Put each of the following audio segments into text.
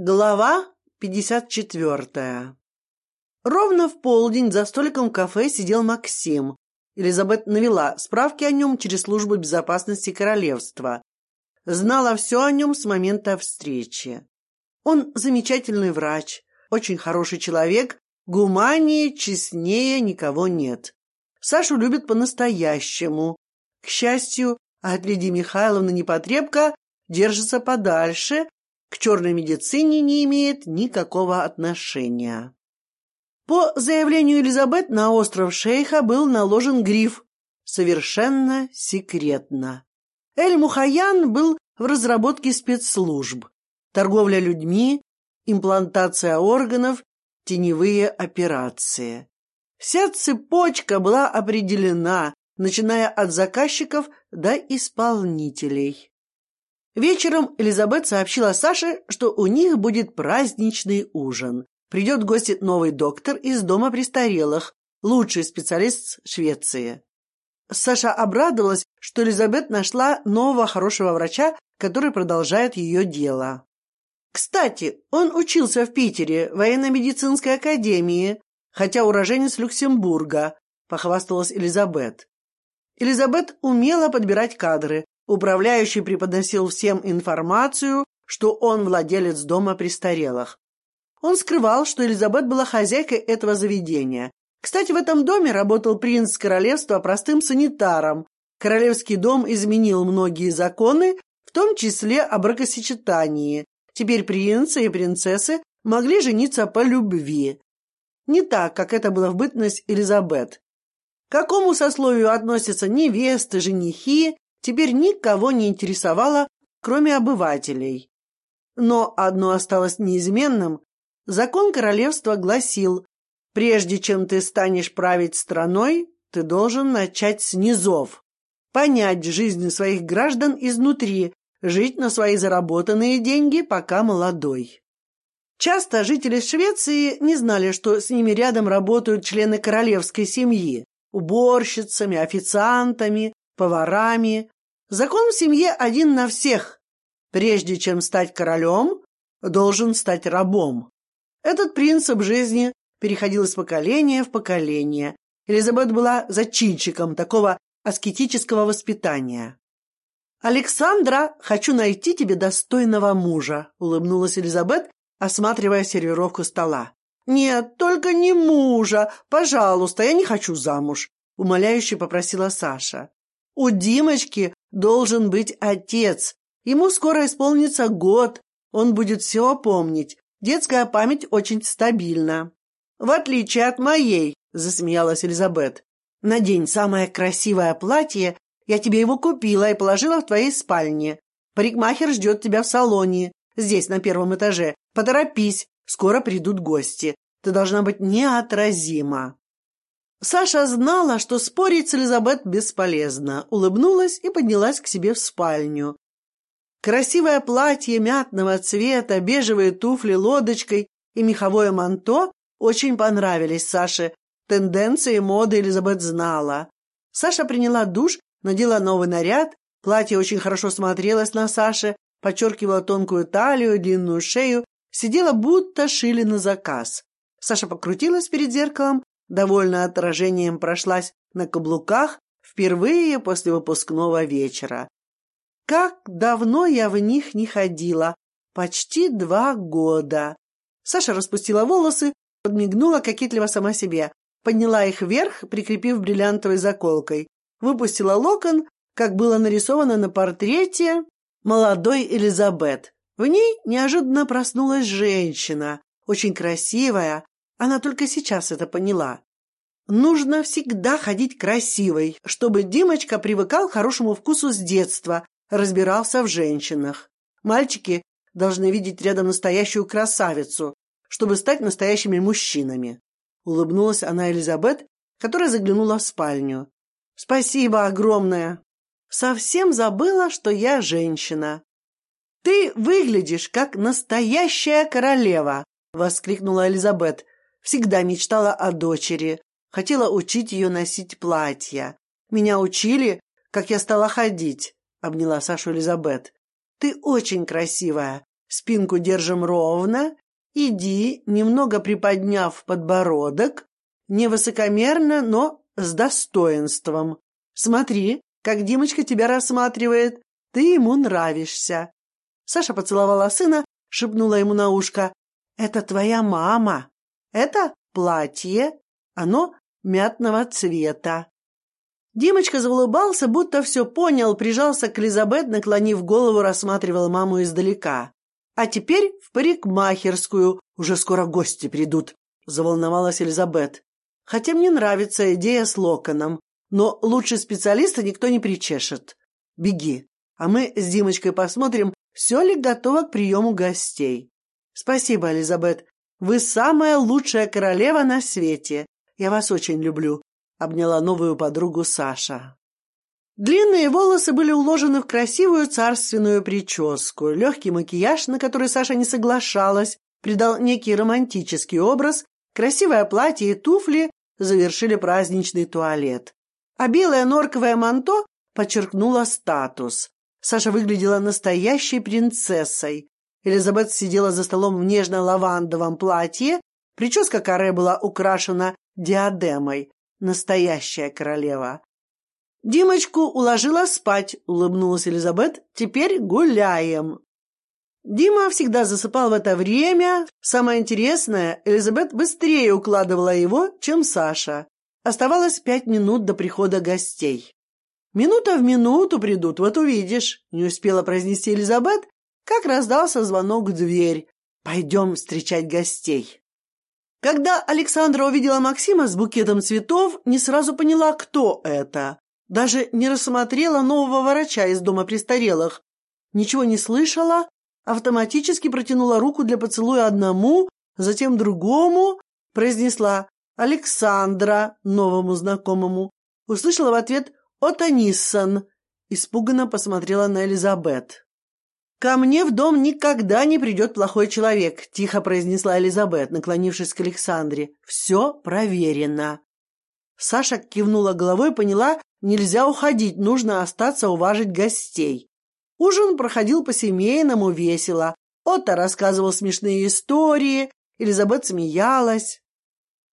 Глава 54. Ровно в полдень за столиком кафе сидел Максим. Элизабет навела справки о нем через службу безопасности королевства. Знала все о нем с момента встречи. Он замечательный врач, очень хороший человек, гуманнее, честнее никого нет. Сашу любит по-настоящему. К счастью, от Лидии Михайловны непотребка держится подальше, к черной медицине не имеет никакого отношения. По заявлению Элизабет на остров Шейха был наложен гриф «Совершенно секретно». Эль-Мухаян был в разработке спецслужб, торговля людьми, имплантация органов, теневые операции. Вся цепочка была определена, начиная от заказчиков до исполнителей. Вечером Элизабет сообщила Саше, что у них будет праздничный ужин. Придет в гости новый доктор из дома престарелых, лучший специалист Швеции. Саша обрадовалась, что Элизабет нашла нового хорошего врача, который продолжает ее дело. Кстати, он учился в Питере, военно-медицинской академии, хотя уроженец Люксембурга, похвасталась Элизабет. Элизабет умела подбирать кадры, Управляющий преподносил всем информацию, что он владелец дома престарелых. Он скрывал, что Элизабет была хозяйкой этого заведения. Кстати, в этом доме работал принц королевства простым санитаром. Королевский дом изменил многие законы, в том числе о бракосочетании. Теперь принцы и принцессы могли жениться по любви. Не так, как это было в бытность Элизабет. К какому сословию относятся невесты, женихи теперь никого не интересовало, кроме обывателей. Но одно осталось неизменным. Закон королевства гласил, прежде чем ты станешь править страной, ты должен начать с низов, понять жизнь своих граждан изнутри, жить на свои заработанные деньги, пока молодой. Часто жители Швеции не знали, что с ними рядом работают члены королевской семьи, уборщицами, официантами, поварами. Закон в семье один на всех. Прежде чем стать королем, должен стать рабом. Этот принцип жизни переходил из поколения в поколение. Элизабет была зачинщиком такого аскетического воспитания. «Александра, хочу найти тебе достойного мужа», — улыбнулась Элизабет, осматривая сервировку стола. «Нет, только не мужа. Пожалуйста, я не хочу замуж», — умоляюще попросила Саша. У Димочки должен быть отец. Ему скоро исполнится год. Он будет все помнить. Детская память очень стабильна. В отличие от моей, засмеялась Элизабет. Надень самое красивое платье. Я тебе его купила и положила в твоей спальне. Парикмахер ждет тебя в салоне, здесь, на первом этаже. Поторопись, скоро придут гости. Ты должна быть неотразима. Саша знала, что спорить с Элизабет бесполезно, улыбнулась и поднялась к себе в спальню. Красивое платье мятного цвета, бежевые туфли лодочкой и меховое манто очень понравились Саше. Тенденции моды Элизабет знала. Саша приняла душ, надела новый наряд, платье очень хорошо смотрелось на Саше, подчеркивало тонкую талию, длинную шею, сидела будто шили на заказ. Саша покрутилась перед зеркалом, довольно отражением прошлась на каблуках впервые после выпускного вечера. Как давно я в них не ходила? Почти два года. Саша распустила волосы, подмигнула кокетливо сама себе, подняла их вверх, прикрепив бриллиантовой заколкой, выпустила локон, как было нарисовано на портрете молодой Элизабет. В ней неожиданно проснулась женщина, очень красивая, она только сейчас это поняла. Нужно всегда ходить красивой, чтобы Димочка привыкал к хорошему вкусу с детства, разбирался в женщинах. Мальчики должны видеть рядом настоящую красавицу, чтобы стать настоящими мужчинами. Улыбнулась она Элизабет, которая заглянула в спальню. Спасибо огромное. Совсем забыла, что я женщина. Ты выглядишь как настоящая королева, воскликнула Элизабет, Всегда мечтала о дочери, хотела учить ее носить платья. Меня учили, как я стала ходить, обняла Сашу Элизабет. Ты очень красивая. Спинку держим ровно. Иди, немного приподняв подбородок. Не высокомерно, но с достоинством. Смотри, как Димочка тебя рассматривает. Ты ему нравишься. Саша поцеловала сына, шепнула ему на ушко. «Это твоя мама. Это платье. Оно мятного цвета». Димочка заулыбался, будто все понял, прижался к Элизабет, наклонив голову, рассматривал маму издалека. «А теперь в парикмахерскую. Уже скоро гости придут», — заволновалась Элизабет. «Хотя мне нравится идея с локоном, но лучше специалиста никто не причешет. Беги, а мы с Димочкой посмотрим, все ли готово к приему гостей. Спасибо, Элизабет. Вы самая лучшая королева на свете. Я вас очень люблю, обняла новую подругу Саша. Длинные волосы были уложены в красивую царственную прическу. Легкий макияж, на который Саша не соглашалась, придал некий романтический образ. Красивое платье и туфли завершили праздничный туалет. А белое норковое манто подчеркнуло статус. Саша выглядела настоящей принцессой. Элизабет сидела за столом в нежно-лавандовом платье. Прическа каре была украшена диадемой. Настоящая королева. «Димочку уложила спать», — улыбнулась Элизабет. «Теперь гуляем». Дима всегда засыпал в это время. Самое интересное, Элизабет быстрее укладывала его, чем Саша. Оставалось пять минут до прихода гостей. «Минута в минуту придут, вот увидишь», — не успела произнести Элизабет, как раздался звонок в дверь. «Пойдем встречать гостей». Когда Александра увидела Максима с букетом цветов, не сразу поняла, кто это. Даже не рассмотрела нового врача из дома престарелых. Ничего не слышала, автоматически протянула руку для поцелуя одному, затем другому, произнесла «Александра» новому знакомому. Услышала в ответ «Ота Ниссон!» Испуганно посмотрела на Элизабет. «Ко мне в дом никогда не придет плохой человек», — тихо произнесла Элизабет, наклонившись к Александре. «Все проверено». Саша кивнула головой и поняла, нельзя уходить, нужно остаться уважить гостей. Ужин проходил по-семейному весело. Отто рассказывал смешные истории, Элизабет смеялась.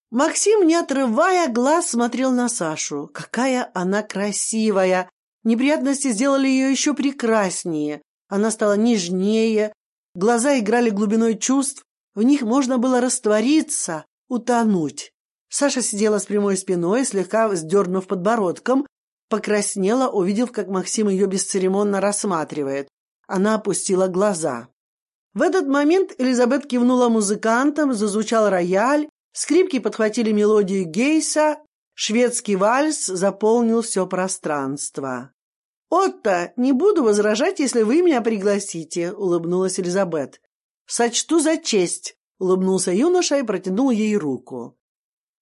Максим, не отрывая глаз, смотрел на Сашу. Какая она красивая! Неприятности сделали ее еще прекраснее. Она стала нежнее, глаза играли глубиной чувств, в них можно было раствориться, утонуть. Саша сидела с прямой спиной, слегка сдернув подбородком, покраснела, увидев, как Максим ее бесцеремонно рассматривает. Она опустила глаза. В этот момент Элизабет кивнула музыкантам, зазвучал рояль, Скрипки подхватили мелодию Гейса, шведский вальс заполнил все пространство. «Отто, не буду возражать, если вы меня пригласите», — улыбнулась Элизабет. «Сочту за честь», — улыбнулся юноша и протянул ей руку.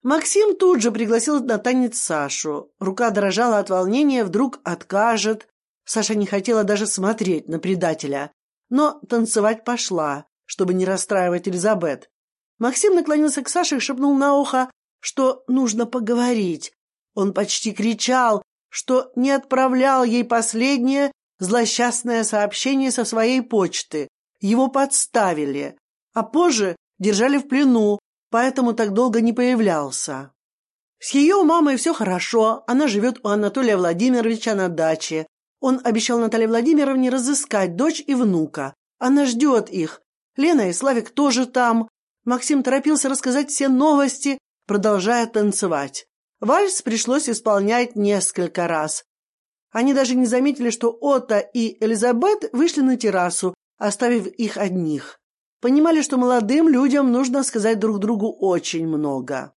Максим тут же пригласил на танец Сашу. Рука дрожала от волнения, вдруг откажет. Саша не хотела даже смотреть на предателя, но танцевать пошла, чтобы не расстраивать Элизабет. Максим наклонился к Саше и шепнул на ухо, что нужно поговорить. Он почти кричал, что не отправлял ей последнее злосчастное сообщение со своей почты. Его подставили, а позже держали в плену, поэтому так долго не появлялся. С ее мамой все хорошо, она живет у Анатолия Владимировича на даче. Он обещал Наталье Владимировне разыскать дочь и внука. Она ждет их. Лена и Славик тоже там. Максим торопился рассказать все новости, продолжая танцевать. Вальс пришлось исполнять несколько раз. Они даже не заметили, что Отто и Элизабет вышли на террасу, оставив их одних. Понимали, что молодым людям нужно сказать друг другу очень много.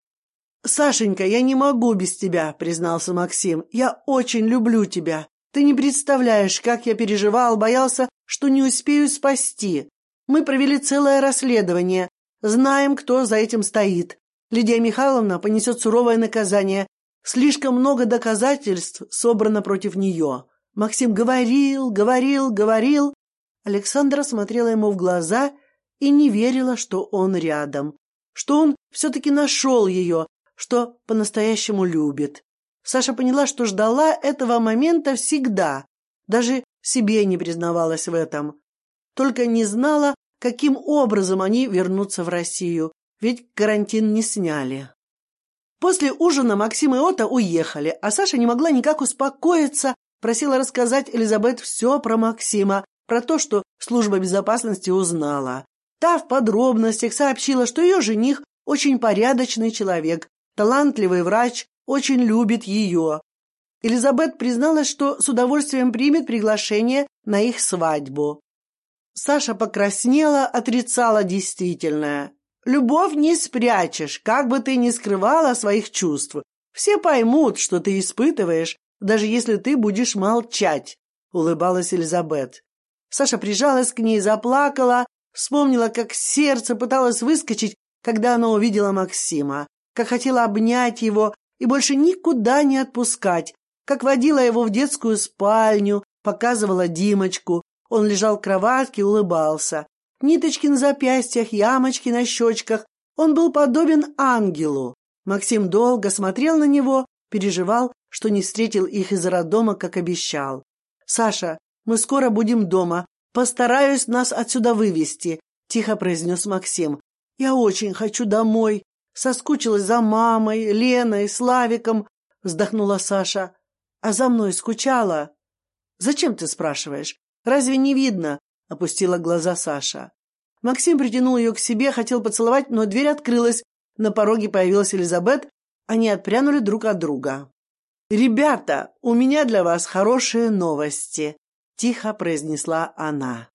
«Сашенька, я не могу без тебя», — признался Максим. «Я очень люблю тебя. Ты не представляешь, как я переживал, боялся, что не успею спасти. Мы провели целое расследование, Знаем, кто за этим стоит. Лидия Михайловна понесет суровое наказание. Слишком много доказательств собрано против нее. Максим говорил, говорил, говорил. Александра смотрела ему в глаза и не верила, что он рядом, что он все-таки нашел ее, что по-настоящему любит. Саша поняла, что ждала этого момента всегда, даже себе не признавалась в этом. Только не знала, каким образом они вернутся в Россию, ведь карантин не сняли. После ужина Максим и Ота уехали, а Саша не могла никак успокоиться, просила рассказать Элизабет все про Максима, про то, что служба безопасности узнала. Та в подробностях сообщила, что ее жених очень порядочный человек, талантливый врач, очень любит ее. Элизабет призналась, что с удовольствием примет приглашение на их свадьбу. Саша покраснела, отрицала действительное. Любовь не спрячешь, как бы ты ни скрывала своих чувств. Все поймут, что ты испытываешь, даже если ты будешь молчать, — улыбалась Элизабет. Саша прижалась к ней, заплакала, вспомнила, как сердце пыталось выскочить, когда она увидела Максима, как хотела обнять его и больше никуда не отпускать, как водила его в детскую спальню, показывала Димочку. Он лежал в кроватке, улыбался. Ниточки на запястьях, ямочки на щечках. Он был подобен ангелу. Максим долго смотрел на него, переживал, что не встретил их из роддома, как обещал. «Саша, мы скоро будем дома. Постараюсь нас отсюда вывести», — тихо произнес Максим. «Я очень хочу домой. Соскучилась за мамой, Леной, Славиком», — вздохнула Саша. «А за мной скучала?» «Зачем ты спрашиваешь? Разве не видно? — опустила глаза Саша. Максим притянул ее к себе, хотел поцеловать, но дверь открылась. На пороге появилась Элизабет. Они отпрянули друг от друга. «Ребята, у меня для вас хорошие новости», — тихо произнесла она.